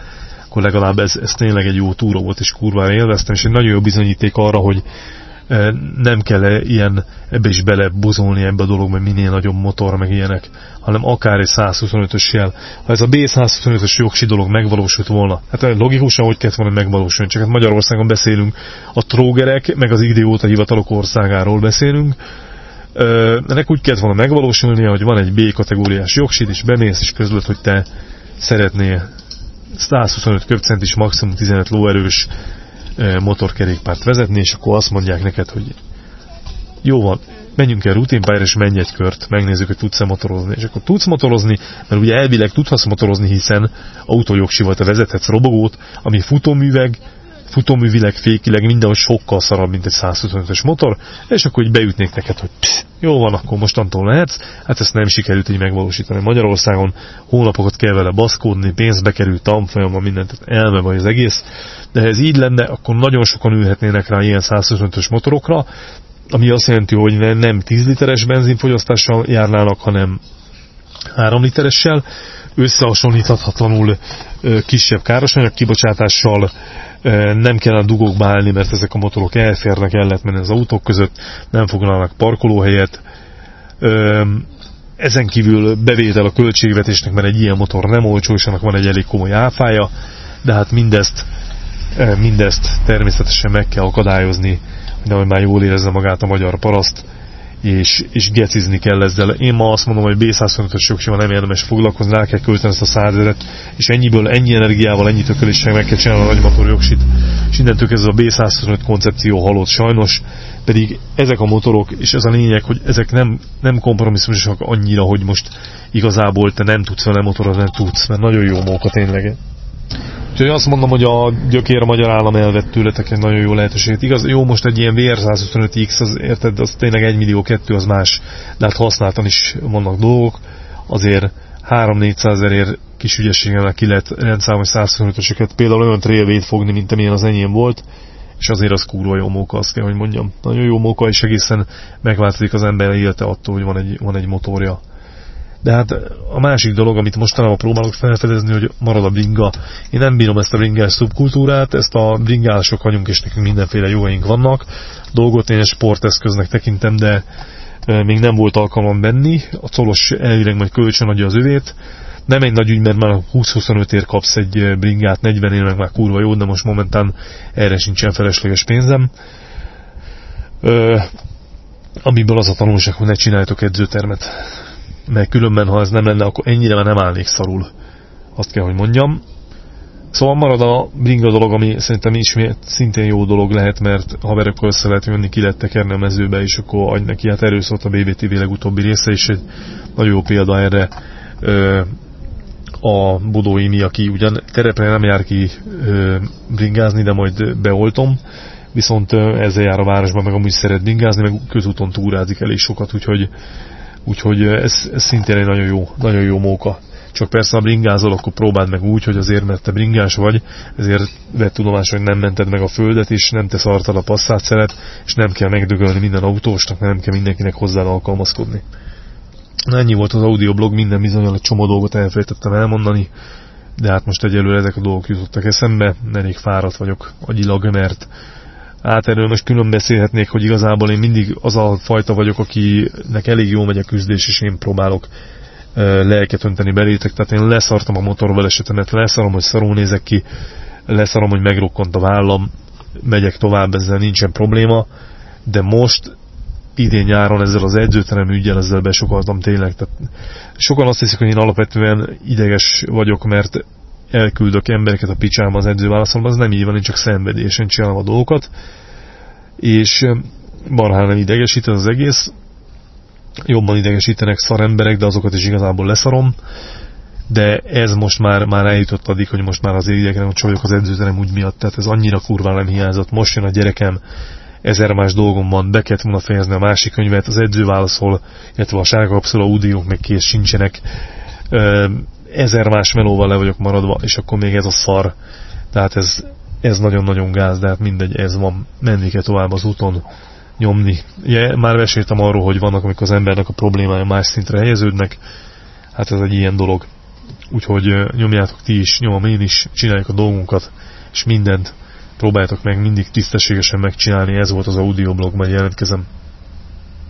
akkor legalább ez, ez tényleg egy jó túra volt, és kurvára élveztem, és egy nagyon jó bizonyíték arra, hogy nem kell -e ilyen ebbe is belebuzolni ebbe a dologba, minél nagyobb motor, meg ilyenek, hanem akár egy 125-ös jel. Ha ez a B125-ös jogsi dolog megvalósult volna, hát logikusan hogy kellett volna megvalósulni, csak hát Magyarországon beszélünk a trógerek, meg az idióta hivatalok országáról beszélünk, ennek úgy kellett volna megvalósulnia, hogy van egy B kategóriás jogsid, és bemész, és közlöd, hogy te szeretnél 125% köbcentis, maximum 15 lóerős motorkerékpárt vezetni, és akkor azt mondják neked, hogy jó van, menjünk el rutinpályára, és menj egy kört, megnézzük, hogy tudsz-e motorozni. És akkor tudsz motorozni, mert ugye elvileg tudhatsz motorozni, hiszen autójogsival te vezethetsz robogót, ami futóműveg, futóművileg, fékileg mindenhol sokkal szarabb, mint egy 125-ös motor, és akkor így beütnék neked, hogy jó van, akkor mostantól lehetsz. Hát ezt nem sikerült így megvalósítani. Magyarországon hónapokat kell vele baszkódni, pénzbe kerül, tanfolyamban, mindent, elme vagy az egész. De ha ez így lenne, akkor nagyon sokan ülhetnének rá ilyen 125-ös motorokra, ami azt jelenti, hogy nem 10 literes benzinfogyasztással járnának, hanem 3 literessel, összehasonlíthatatlanul kisebb károsanyag kibocsátással, nem kell a dugókba állni, mert ezek a motorok elférnek, el lehet menni az autók között, nem foglalnak parkolóhelyet. Ezen kívül bevétel a költségvetésnek, mert egy ilyen motor nem olcsó, és annak van egy elég komoly áfája, de hát mindezt, mindezt természetesen meg kell akadályozni, hogy már jól érezze magát a magyar paraszt, és, és gecizni kell ezzel. Én ma azt mondom, hogy B125-ös jogsival nem érdemes foglalkozni, rá kell költeni ezt a százezeret, és ennyiből, ennyi energiával, ennyi tököléssel meg kell csinálni a nagymotor jogsit, és innentől ez a B125 koncepció halott sajnos, pedig ezek a motorok, és ez a lényeg, hogy ezek nem, nem kompromisszumosak annyira, hogy most igazából te nem tudsz vele motorozni, tudsz, mert nagyon jó móka tényleg. Úgyhogy azt mondom, hogy a gyökér a magyar állam elvett tőletek egy nagyon jó lehetőséget. Igaz, jó, most egy ilyen VR125X, az, érted, az tényleg 1 millió 2, az más, de hát használtan is vannak dolgok. Azért 3-400 ezerért kis ügyességgel ki lehet rendszámos 125-ösöket, például olyan trailway fogni, mint amilyen az enyém volt, és azért az kurva jó móka, azt kell, hogy mondjam. Nagyon jó móka, és egészen megváltozik az ember élete attól, hogy van egy, van egy motorja. De hát a másik dolog, amit mostanában próbálok felfedezni, hogy marad a bringa. Én nem bírom ezt a bringás szubkultúrát, ezt a bringások vagyunk, és nekünk mindenféle jogaink vannak. Dolgot én sporteszköznek tekintem, de még nem volt alkalmam benni. A colos elvileg majd kölcsön az övét. Nem egy nagy ügy, mert már 20-25 ér kapsz egy bringát, 40 ér meg már kurva jó, de most momentán erre sincsen felesleges pénzem. Ö, amiből az a tanulság, hogy ne csináljátok edzőtermet mert különben, ha ez nem lenne, akkor ennyire már nem állnék szarul. Azt kell, hogy mondjam. Szóval marad a bringa dolog, ami szerintem ismét szintén jó dolog lehet, mert haverokkal össze lehet jönni, ki lehet tekerni a mezőbe, és akkor adj neki. Hát erről szólt a BBTV legutóbbi része, és egy nagyon jó példa erre ö, a Bodói mi, aki ugyan terepre nem jár ki ö, bringázni, de majd beoltom, viszont ezzel jár a városban, meg amúgy szeret bringázni, meg közúton túrázik elég sokat, úgyhogy Úgyhogy ez, ez szintén egy nagyon jó, nagyon jó móka. Csak persze, ha bringázol, akkor próbáld meg úgy, hogy azért, mert te bringás vagy, ezért vett tudomásra, hogy nem mented meg a földet, és nem te szartad a passzátszeret, és nem kell megdögölni minden autósnak, nem kell mindenkinek hozzá alkalmazkodni. Na, ennyi volt az audioblog, minden bizonyal egy csomó dolgot elfelejtettem elmondani, de hát most egyelőre ezek a dolgok jutottak eszembe, elég fáradt vagyok agyilag, mert Hát erről most külön beszélhetnék, hogy igazából én mindig az a fajta vagyok, akinek elég jó megy a küzdés, és én próbálok lelket önteni belétek, tehát én leszartam a motorbalesetemet, leszarom, hogy szarul nézek ki, leszarom, hogy megrokkant a vállam, megyek tovább, ezzel nincsen probléma, de most idén nyáron ezzel az edzőterem ügyel ezzel besokaltam tényleg. Tehát sokan azt hiszik, hogy én alapvetően ideges vagyok, mert elküldök embereket a picsába az edzőválaszomban, az nem így van, én csak szenvedésen csinálom a dolgokat, és marhán nem idegesít az egész, jobban idegesítenek szar emberek, de azokat is igazából leszarom, de ez most már, már eljutott addig, hogy most már az idegen csajok az edzőterem úgy miatt, tehát ez annyira kurva nem hiányzott. Most jön a gyerekem, ezer más dolgom van, be kellett volna fejezni a másik könyvet, az edző válaszol, illetve a sárga abszolút audiók meg kész sincsenek ezer más melóval le vagyok maradva, és akkor még ez a szar. Tehát ez, ez nagyon-nagyon gáz, de hát mindegy, ez van. Menni kell tovább az úton, nyomni. Ja, már meséltem arról, hogy vannak, amikor az embernek a problémája más szintre helyeződnek. Hát ez egy ilyen dolog. Úgyhogy nyomjátok ti is, nyomom én is, csináljuk a dolgunkat, és mindent próbáljátok meg mindig tisztességesen megcsinálni. Ez volt az audioblog, majd jelentkezem.